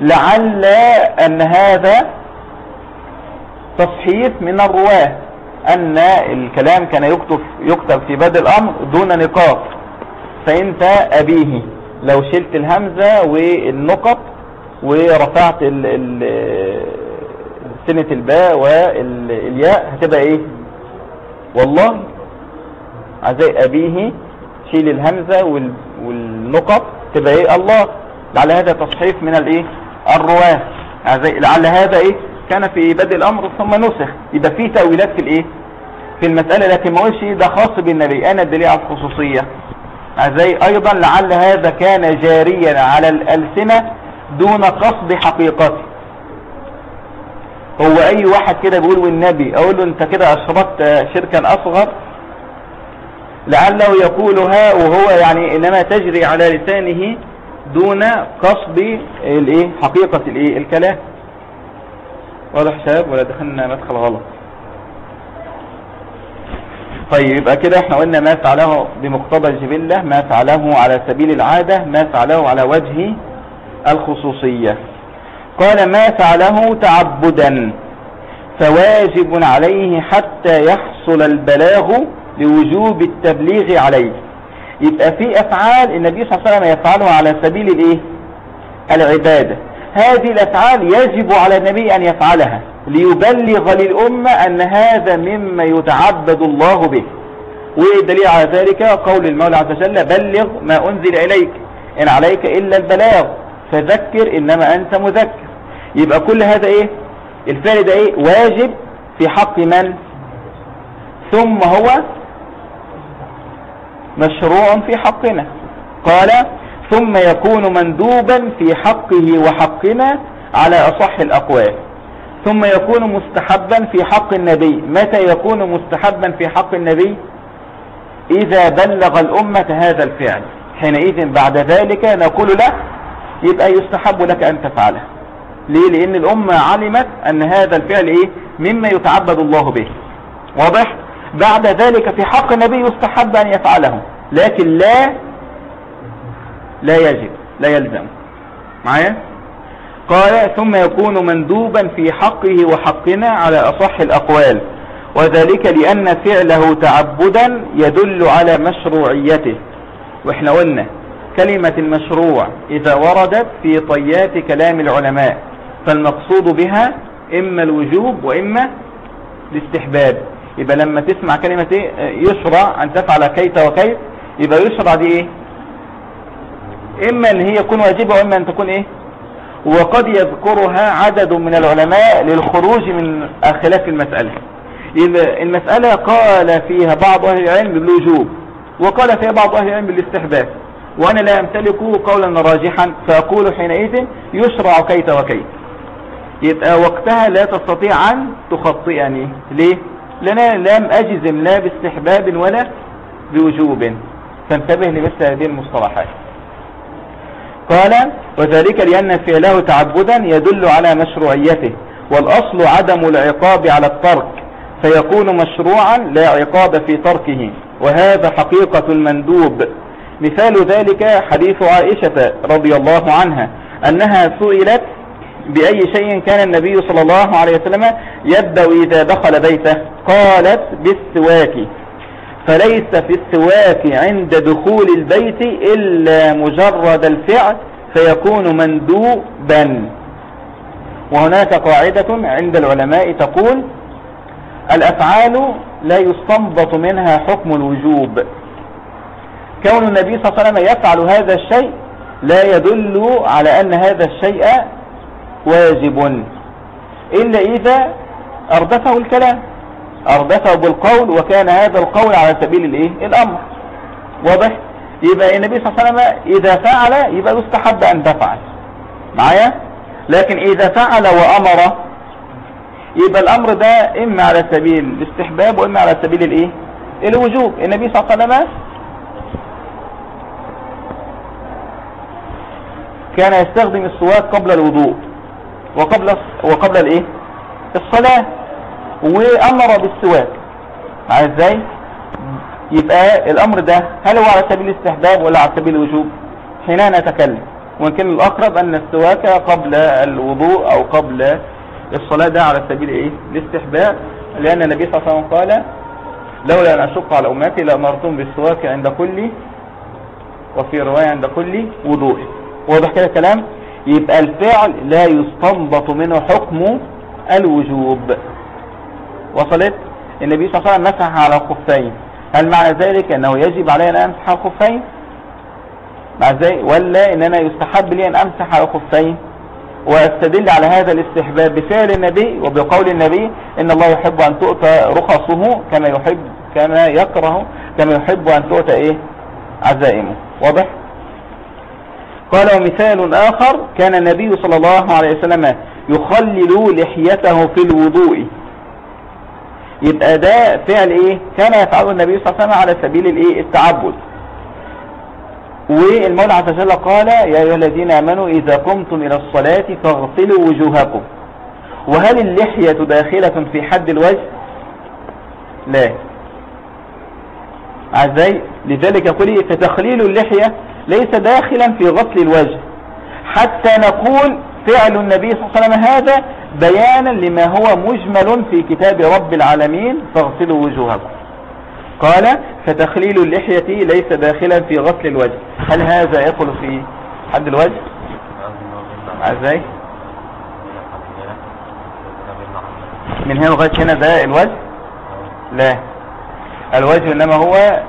لعل أن هذا تصحيف من الرواة أن الكلام كان يكتب, يكتب في بدء الأمر دون نقاط. فإنت أبيه. لو شلت الهمزة والنقط ورفعت ال ال سنة الباء والياء هتبقى إيه؟ والله عزي أبيه شيل الهمزة والنقط تبقى إيه؟ الله. لعل هذا تصحيف من الإيه؟ الرواة. لعل هذا إيه؟ كان في بدء الأمر ثم نسخ. يبقى في تأويلات في الإيه؟ في المسألة لكن ما قولش ده خاص بالنبي. أنا الدليل على الخصوصية. زي أيضا لعل هذا كان جاريا على الألسنة دون قصد حقيقته. هو أي واحد كده بيقول والنبي أقول له أنت كده اشركت شركا أصغر؟ لعله يقولها وهو يعني إنما تجري على لسانه دون قصد الإيه؟ حقيقة الإيه؟ الكلام. واضح شباب؟ ولا دخلنا مدخل غلط؟ طيب يبقى كده إحنا قلنا ما فعله بمقتضى الجبلة ما فعله على سبيل العادة ما فعله على وجه الخصوصية. قال ما فعله تعبدا فواجب عليه حتى يحصل البلاغ لوجوب التبليغ عليه. يبقى في أفعال النبي صلى الله عليه وسلم يفعلها على سبيل الإيه؟ العبادة. هذه الأفعال يجب على النبي أن يفعلها. ليبلغ للأمة أن هذا مما يتعبد الله به. والدليل على ذلك؟ قول المولى عز وجل بلغ ما أنزل إليك. إن عليك إلا البلاغ. فذكر إنما أنت مذكر. يبقى كل هذا إيه؟ الفعل ده إيه؟ واجب في حق من؟ ثم هو مشروع في حقنا. قال ثم يكون مندوبا في حقه وحقنا على أصح الأقوال. ثم يكون مستحبا في حق النبي. متى يكون مستحبا في حق النبي؟ إذا بلغ الأمة هذا الفعل. حينئذ بعد ذلك نقول له يبقى يستحب لك أن تفعله. ليه؟ لأن الأمة علمت أن هذا الفعل إيه؟ مما يتعبد الله به. واضح؟ بعد ذلك في حق النبي يستحب أن يفعله. لكن لا لا يجب لا يلزم. معايا؟ قال ثم يكون مندوبا في حقه وحقنا على أصح الأقوال وذلك لأن فعله تعبدا يدل على مشروعيته. وإحنا قلنا كلمة المشروع إذا وردت في طيات كلام العلماء فالمقصود بها إما الوجوب وإما الاستحباب. يبقى لما تسمع كلمة إيه؟ يشرع أن تفعل كيت وكيت يبقى يشرع دي إيه إما أن هي تكون واجبة وإما أن تكون إيه؟ وقد يذكرها عدد من العلماء للخروج من خلاف المسألة. يبقى المسألة قال فيها بعض أهل العلم بالوجوب وقال فيها بعض أهل العلم بالاستحباب وأنا لا أمتلك قولا راجحا فأقول حينئذ يشرع كيت وكيت. يبقى وقتها لا تستطيع أن تخطئني. ليه؟ لأنا لم أجزم لا باستحباب ولا بوجوب. فانتبه لمثل هذه المصطلحات. قال وذلك لأن فعله تعبدا يدل على مشروعيته والأصل عدم العقاب على الترك فيكون مشروعا لا عقاب في تركه وهذا حقيقة المندوب. مثال ذلك حديث عائشة رضي الله عنها أنها سئلت بأي شيء كان النبي صلى الله عليه وسلم يبدأ إذا دخل بيته قالت بالسواك. فليس في السواك عند دخول البيت إلا مجرد الفعل فيكون مندوبا. وهناك قاعدة عند العلماء تقول الأفعال لا يستنبط منها حكم الوجوب. كون النبي صلى الله عليه وسلم يفعل هذا الشيء لا يدل على أن هذا الشيء واجب. إلا إذا أردفه الكلام. أردفه بالقول وكان هذا القول على سبيل الإيه؟ الأمر. واضح؟ يبقى النبي صلى الله عليه وسلم إذا فعل يبقى يستحب أن تفعل معايا؟ لكن إذا فعل وأمر يبقى الأمر ده إما على سبيل الاستحباب وإما على سبيل الإيه؟ الوجوب. النبي صلى الله عليه وسلم كان يستخدم السواك قبل الوضوء وقبل وقبل الإيه؟ الصلاة. وأمر بالسواك. عارف إزاي؟ يبقى الأمر ده هل هو على سبيل الاستحباب ولا على سبيل الوجوب؟ حين نتكلم. وان كان الأقرب أن السواك قبل الوضوء أو قبل الصلاة ده على سبيل إيه؟ الاستحباب. لأن النبي صلى الله عليه وسلم قال لولا أن أشق على أمتي لامرتم بالسواك عند كل وفي رواية عند كل وضوء. واضح كده الكلام؟ يبقى الفعل لا يستنبط منه حكم الوجوب. وصلت؟ النبي صلى الله عليه وسلم مسح على الخفين هل معنى ذلك أنه يجب علي أن أمسح على الخفين مع إزاي ولا ان أنا يستحب لي أن أمسح على الخفين وأستدل على هذا الاستحباب بفعل النبي وبقول النبي إن الله يحب أن تؤتى رخصه كما يحب كما يكره كما يحب أن تؤتى إيه؟ عزائمه. واضح؟ قال ومثال آخر كان النبي صلى الله عليه وسلم يخلل لحيته في الوضوء. يبقى ده فعل إيه؟ كان يفعله النبي صلى الله عليه وسلم على سبيل الإيه؟ التعبد. والمولى عز وجل قال يا أيها الذين آمنوا إذا قمتم إلى الصلاة فاغسلوا وجوهكم. وهل اللحية داخلة في حد الوجه؟ لا. إزاي لذلك يقول فتخليل اللحية ليس داخلا في غسل الوجه. حتى نقول فعل النبي صلى الله عليه وسلم هذا بيانا لما هو مجمل في كتاب رب العالمين فاغسلوا وجوهكم. قال فتخليل اللحية ليس داخلا في غسل الوجه. هل هذا يدخل في حد الوجه؟ إزاي من هنا لغاية هنا ده الوجه؟ لا. الوجه إنما هو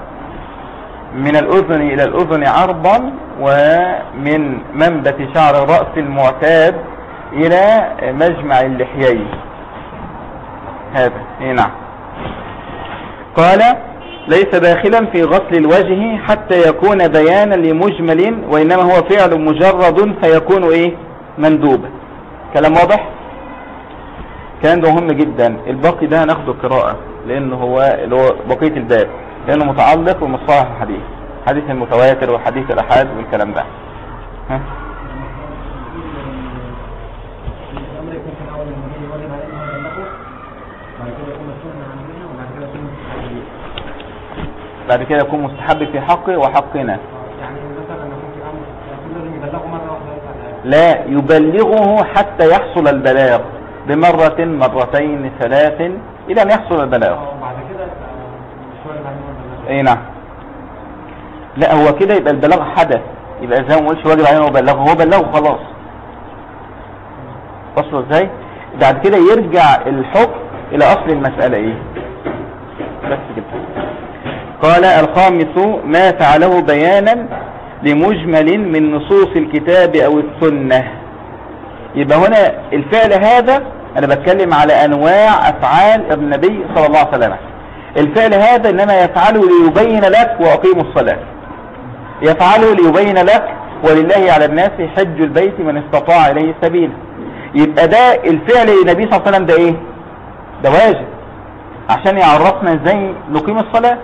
من الأذن إلى الأذن عرضا ومن منبت شعر الرأس المعتاد إلى مجمع اللحيين. هذا إيه نعم. قال ليس داخلا في غسل الوجه حتى يكون بيانا لمجمل وإنما هو فعل مجرد فيكون إيه؟ مندوبا كلام واضح؟ كان ده مهم جدا. الباقي ده هناخده قراءة لأنه هو بقية الباب لأنه متعلق بمصطلح الحديث. حديث المتواتر وحديث الأحاد والكلام ده. ها؟ الامر يكون في الأول لما يجي يواجب عليه انه يبلغه بعد كده يكون مسؤول عن عننا وبعد كده يكون مستحيل بعد كده يكون مستحب في حقي وحقنا. يعني لا يبلغه حتى يحصل البلاغ. بمرة مرتين ثلاث إلى أن يحصل البلاغ. اي نعم. لا هو كده يبقى البلاغ حدث. يبقى زي ما قلتش واجب عليه انه يبلغه هو بلغه خلاص. وصلوا إزاي؟ بعد كده يرجع الحكم إلى أصل المسألة إيه؟ بس كده. قال الخامس ما فعله بيانا لمجمل من نصوص الكتاب أو السنة. يبقى هنا الفعل هذا أنا بتكلم على أنواع أفعال النبي صلى الله عليه وسلم. الفعل هذا إنما يفعله ليبين لك وأقيموا الصلاة. يفعله ليبين لك ولله على الناس حج البيت من استطاع إليه سبيلا يبقى ده الفعل النبي صلى الله عليه وسلم ده إيه؟ ده واجب. عشان يعرفنا إزاي نقيم الصلاة.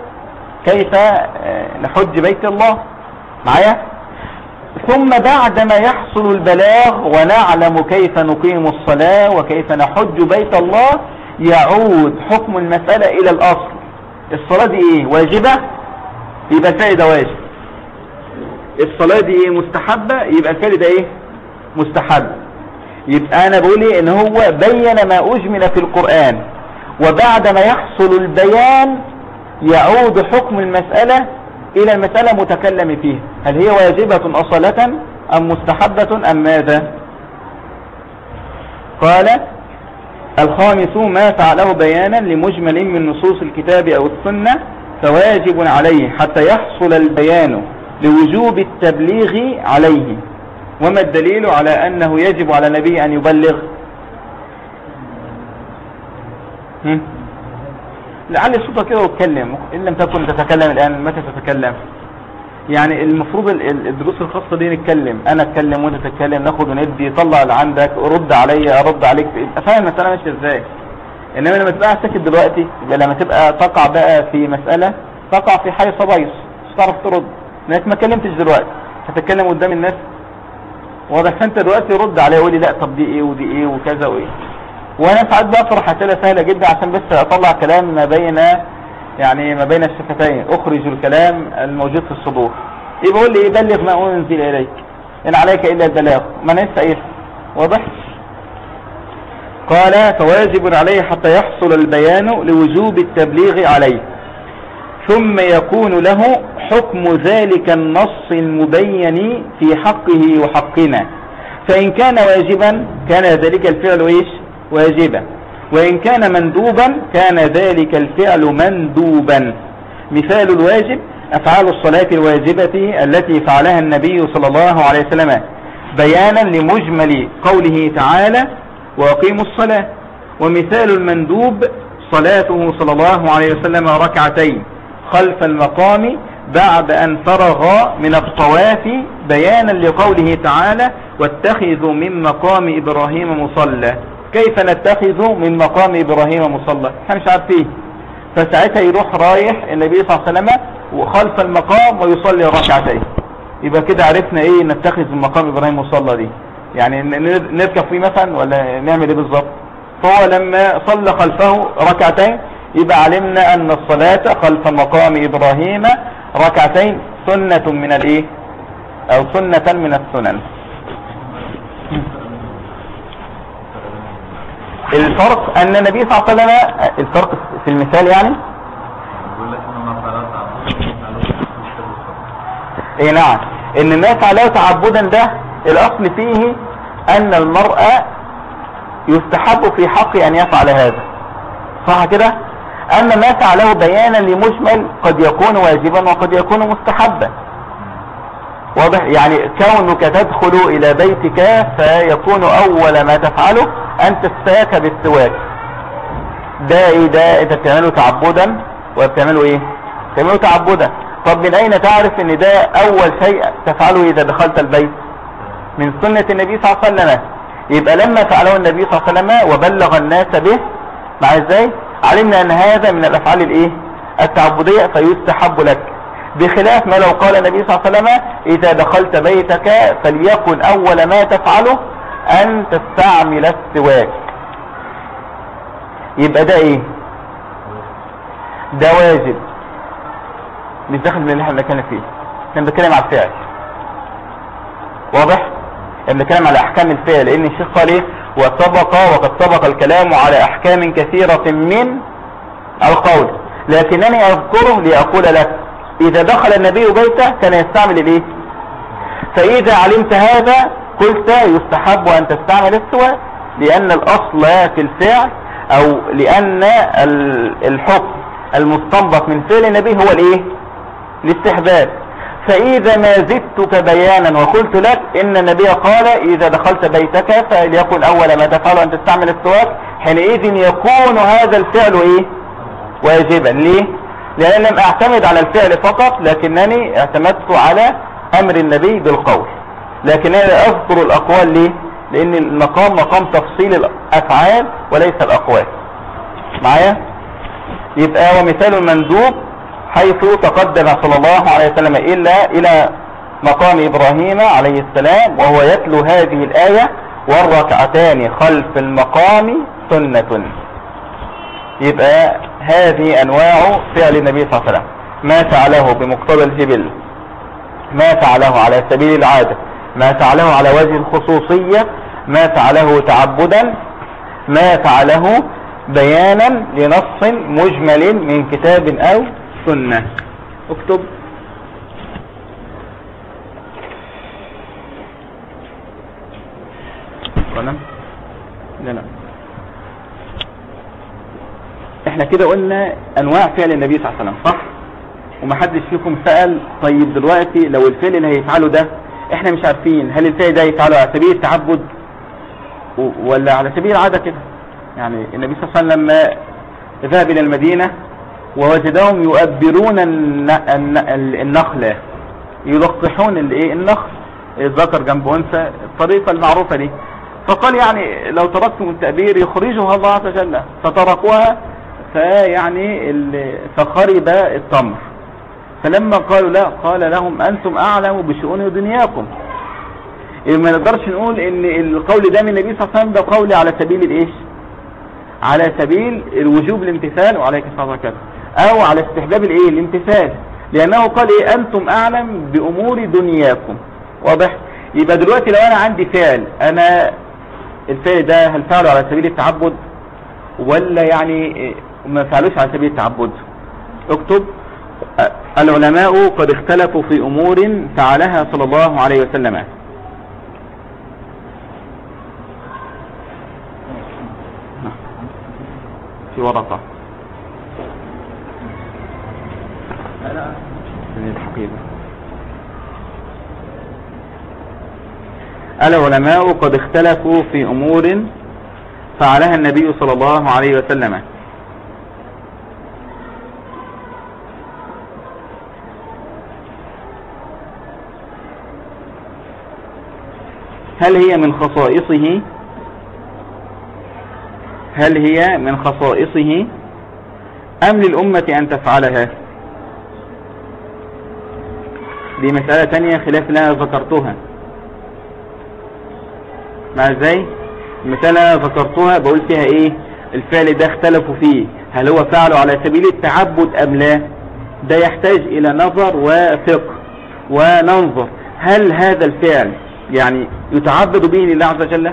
كيف آه، نحج بيت الله. معايا؟ ثم بعدما يحصل البلاغ ونعلم كيف نقيم الصلاة وكيف نحج بيت الله يعود حكم المسألة إلى الأصل. الصلاة دي إيه؟ واجبة؟ يبقى الفعل ده واجب. الصلاة دي إيه؟ مستحبة؟ يبقى الفعل ده إيه؟ مستحب. يبقى أنا بقول إيه؟ إن هو بين ما أجمل في القرآن وبعد ما يحصل البيان يعود حكم المسألة إلى المسألة متكلم فيها. هل هي واجبة أصالة أم مستحبة أم ماذا؟ قال الخامس ما فعله بيانا لمجمل من نصوص الكتاب أو السنة فواجب عليه حتى يحصل البيان لوجوب التبليغ عليه. وما الدليل على أنه يجب على النبي أن يبلغ؟ هم؟ لعل صوتك كده واتكلم إن لم تكن تتكلم الآن متى تتكلم؟ يعني المفروض ال- ال- الدروس الخاصة دي نتكلم أنا أتكلم وأنت تتكلم ناخد وندي طلع اللي عندك رد عليا أرد عليك فاهم المسألة ماشية إزاي؟ إنما لما تبقى ساكت دلوقتي لما تبقى تقع بقى في مسألة تقع في حي صبايص مش تعرف ترد. لأنك ما كلمتش دلوقتي هتتكلم قدام الناس. واضح فأنت دلوقتي رد عليا يقول لي لا طب دي إيه ودي إيه وكذا وإيه. وأنا ساعات بطرح اسئله سهلة جدا عشان بس أطلع كلام ما بين يعني ما بين الشفتين. أخرج الكلام الموجود في الصدور. يقول لي إيه بلغ ما أنزل إليك؟ إن عليك إلا البلاغ. ما ننسى إيه؟ واضح؟ قال فواجب عليه حتى يحصل البيان لوجوب التبليغ عليه. ثم يكون له حكم ذلك النص المبين في حقه وحقنا. فإن كان واجبا كان ذلك الفعل إيش؟ واجبا وإن كان مندوبا كان ذلك الفعل مندوبا. مثال الواجب أفعال الصلاة الواجبة التي فعلها النبي صلى الله عليه وسلم بيانا لمجمل قوله تعالى وأقيموا الصلاة. ومثال المندوب صلاته صلى الله عليه وسلم ركعتين خلف المقام بعد أن فرغ من الطواف بيانا لقوله تعالى واتخذوا من مقام إبراهيم مصلى. كيف نتخذ من مقام إبراهيم مصلى؟ إحنا مش عارفين. فساعتها يروح رايح النبي صلى الله عليه وسلم وخلف المقام ويصلي ركعتين. يبقى كده عرفنا إيه نتخذ من مقام إبراهيم مصلى دي. يعني نركب فيه مثلا ولا نعمل إيه بالظبط؟ فهو لما صلى خلفه ركعتين يبقى علمنا أن الصلاة خلف مقام إبراهيم ركعتين سنة من الإيه؟ أو سنة من السنن. الفرق أن النبي صلى الله عليه وسلم الفرق في المثال يعني؟ اي نعم. إن ما فعله تعبدا ده الأصل فيه أن المرأة يستحب في حقه أن يفعل هذا. صح كده؟ اما ما فعله بيانا لمجمل قد يكون واجبا وقد يكون مستحبا. واضح؟ يعني كونك تدخل إلى بيتك فيكون أول ما تفعله أن تستاك بالسواك. ده إيه ده انت بتعمله تعبدا. وبتعمله إيه؟ بتعمله تعبدا. طب من أين تعرف إن ده أول شيء تفعله إذا دخلت البيت؟ من سنة النبي صلى الله عليه وسلم. يبقى لما فعله النبي صلى الله عليه وسلم وبلغ الناس به مع إزاي؟ علمنا أن هذا من الأفعال الإيه؟ التعبدية فيستحب لك. بخلاف ما لو قال النبي صلى الله عليه وسلم إذا دخلت بيتك فليكن أول ما تفعله أن تستعمل السواك. يبقى ده إيه؟ ده واجب. مش داخل من اللي إحنا بنتكلم فيه. إحنا بنتكلم على الفعل. واضح؟ إحنا بنتكلم على أحكام الفعل. لأن الشيخ قال إيه؟ وسبق وقد سبق الكلام على أحكام كثيرة من القول. لكنني أذكره لأقول لك إذا دخل النبي بيته كان يستعمل الإيه؟ فإذا علمت هذا قلت يستحب أن تستعمل السواك لأن الأصل في الفعل أو لأن ال- الحكم المستنبط من فعل النبي هو الإيه؟ الاستحباب. فإذا ما زدتك بيانا وقلت لك إن النبي قال إذا دخلت بيتك فليكن أول ما تفعل أن تستعمل السواك حينئذ يكون هذا الفعل إيه؟ واجبا. ليه؟ لأن لم أعتمد على الفعل فقط لكنني اعتمدت على أمر النبي بالقول. لكنني أذكر الأقوال ليه؟ لأن المقام مقام تفصيل الأفعال وليس الأقوال. معايا؟ يبقى ومثال المندوب حيث تقدم صلى الله عليه وسلم إلا إلى مقام إبراهيم عليه السلام وهو يتلو هذه الآية والركعتان خلف المقام سنة. يبقى هذه أنواع فعل النبي صلى الله عليه وسلم. ما فعله بمقتضى الجبل. ما فعله على سبيل العادة. ما فعله على وجه الخصوصية. ما فعله تعبدا. ما فعله بيانا لنص مجمل من كتاب أو سنة. اكتب. قلم لا لا. إحنا كده قلنا انواع فعل النبي صلى الله عليه وسلم صح؟ ومحدش فيكم سأل طيب دلوقتي لو الفعل اللي هيفعله ده إحنا مش عارفين هل الفعل ده يفعله على سبيل التعبد ولا على سبيل العادة كده؟ يعني النبي صلى الله عليه وسلم لما ذهب إلى المدينة ووجدهم يؤبرون الن- الن- النخلة يلقحون الايه النخل الذكر جنب أنثى الطريقة المعروفة دي. فقال يعني لو تركتم التأبير يخرجها الله عز وجل فتركوها فيعني فخرب التمر. فلما قالوا لا قال لهم أنتم أعلم بشؤون دنياكم. إيه ما نقدرش نقول إن القول ده من النبي صلى الله عليه وسلم ده قول على سبيل الإيش؟ على سبيل الوجوب الامتثال وعليك الصلاة والسلام. أو على استحباب الإيه؟ الامتثال. لأنه قال إيه؟ أنتم أعلم بأمور دنياكم. واضح؟ يبقى دلوقتي لو أنا عندي فعل أنا الفعل ده هل فعله على سبيل التعبد؟ ولا يعني إيه ما فعلوش على سبيل التعبد. اكتب العلماء قد اختلفوا في أمور فعلها صلى الله عليه وسلم. في ورقة. العلماء قد اختلفوا في أمور فعلها النبي صلى الله عليه وسلم. هل هي من خصائصه؟ هل هي من خصائصه؟ أم للأمة أن تفعلها؟ دي مسألة تانية خلاف أنا ذكرتها. مع إزاي؟ أنا ذكرتها بقول فيها إيه؟ الفعل ده اختلفوا فيه. هل هو فعله على سبيل التعبد أم لا؟ ده يحتاج إلى نظر وفقه وننظر. هل هذا الفعل يعني يتعبد به لله عز وجل؟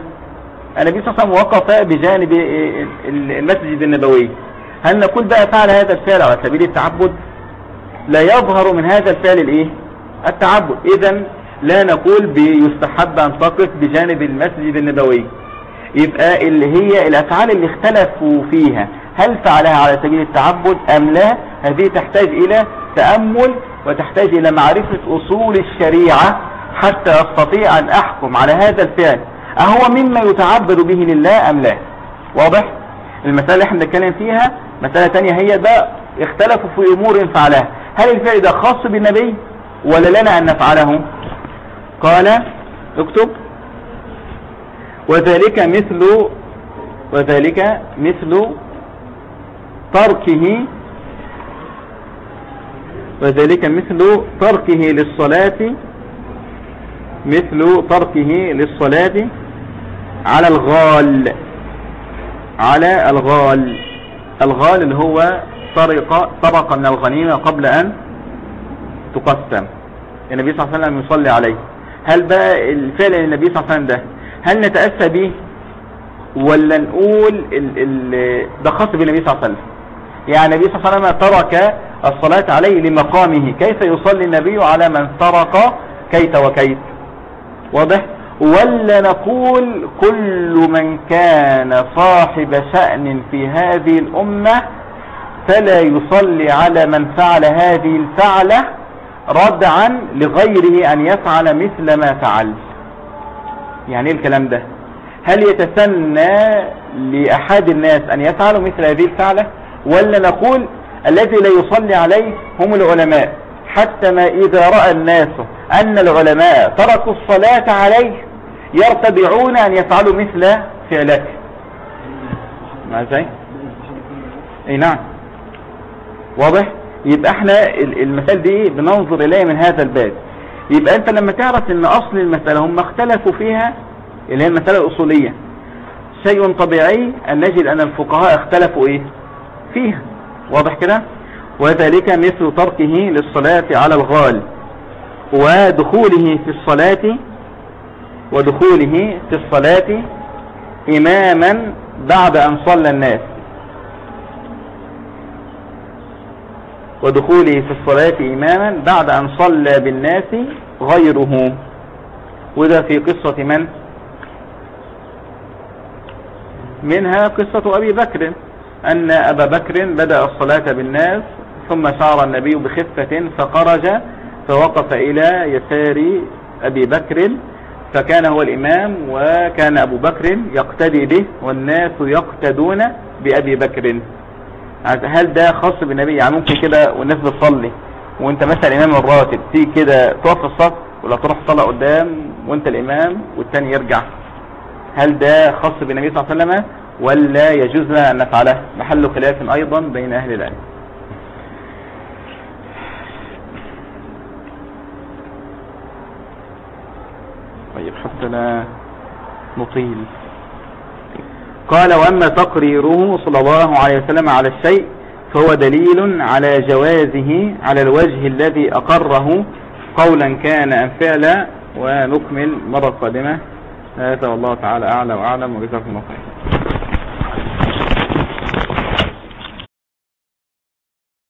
النبي صلى الله عليه وسلم وقف بجانب المسجد النبوي. هل نقول بقى فعل هذا الفعل على سبيل التعبد؟ لا يظهر من هذا الفعل الإيه؟ التعبد. اذا لا نقول بيستحب أن تقف بجانب المسجد النبوي. يبقى اللي هي الأفعال اللي اختلفوا فيها هل فعلها على سبيل التعبد أم لا؟ هذه تحتاج إلى تأمل وتحتاج إلى معرفة أصول الشريعة حتى أستطيع أن أحكم على هذا الفعل. أهو مما يتعبد به لله أم لا؟ واضح؟ المسألة اللي إحنا بنتكلم فيها مسألة تانية هي ده اختلفوا في أمور فعلها. هل الفعل ده خاص بالنبي ولا لنا أن نفعله؟ قال اكتب. وذلك مثل وذلك مثل تركه وذلك مثل تركه للصلاة مثل تركه للصلاة على الغال. على الغال. الغال اللي هو سرق سرق من الغنيمة قبل أن تقسم. النبي صلى الله عليه وسلم يصلي عليه. هل بقى الفعل النبي صلى الله عليه وسلم ده هل نتأسى به ولا نقول ده خاص بالنبي صلى الله عليه وسلم؟ يعني النبي صلى الله عليه وسلم ترك الصلاة عليه لمقامه. كيف يصلي النبي على من سرق كيت وكيت؟ واضح؟ ولا نقول كل من كان صاحب شأن في هذه الأمة فلا يصلي على من فعل هذه الفعلة ردعا لغيره أن يفعل مثل ما فعل. يعني إيه الكلام ده؟ هل يتسنى لأحد الناس أن يفعلوا مثل هذه الفعلة؟ ولا نقول الذي لا يصلي عليه هم العلماء حتى ما إذا رأى الناس أن العلماء تركوا الصلاة عليه يرتدعون أن يفعلوا مثل فعلته. ما زي إي نعم. واضح؟ يبقى إحنا ال- المثال دي بننظر إليه من هذا الباب. يبقى أنت لما تعرف إن أصل المسألة هم اختلفوا فيها اللي هي المسألة الأصولية. شيء طبيعي أن نجد أن الفقهاء اختلفوا إيه؟ فيها. واضح كده؟ وذلك مثل تركه للصلاة على الغال. ودخوله في الصلاة ودخوله في الصلاة إماما بعد أن صلى الناس. ودخوله في الصلاة إماما بعد أن صلى بالناس غيره. وده في قصة من؟ منها قصة أبي بكر أن أبا بكر بدأ الصلاة بالناس ثم شعر النبي بخفة فخرج فوقف إلى يسار أبي بكر فكان هو الإمام وكان أبو بكر يقتدي به والناس يقتدون بأبي بكر. هل ده خاص بالنبي؟ يعني ممكن كده والناس بتصلي وأنت مثلا إمام الراتب تيجي كده في الصف ولا تروح تصلي قدام وأنت الإمام والتاني يرجع. هل ده خاص بالنبي صلى الله عليه وسلم؟ ولا يجوز لنا أن نفعله؟ محل خلاف أيضا بين أهل العلم. طيب حتى لا نطيل قال وأما تقريره صلى الله عليه وسلم على الشيء فهو دليل على جوازه على الوجه الذي أقره قولا كان أم فعلا ونكمل مرة قادمة. هذا والله تعالى أعلى وأعلم وجزاكم الله خير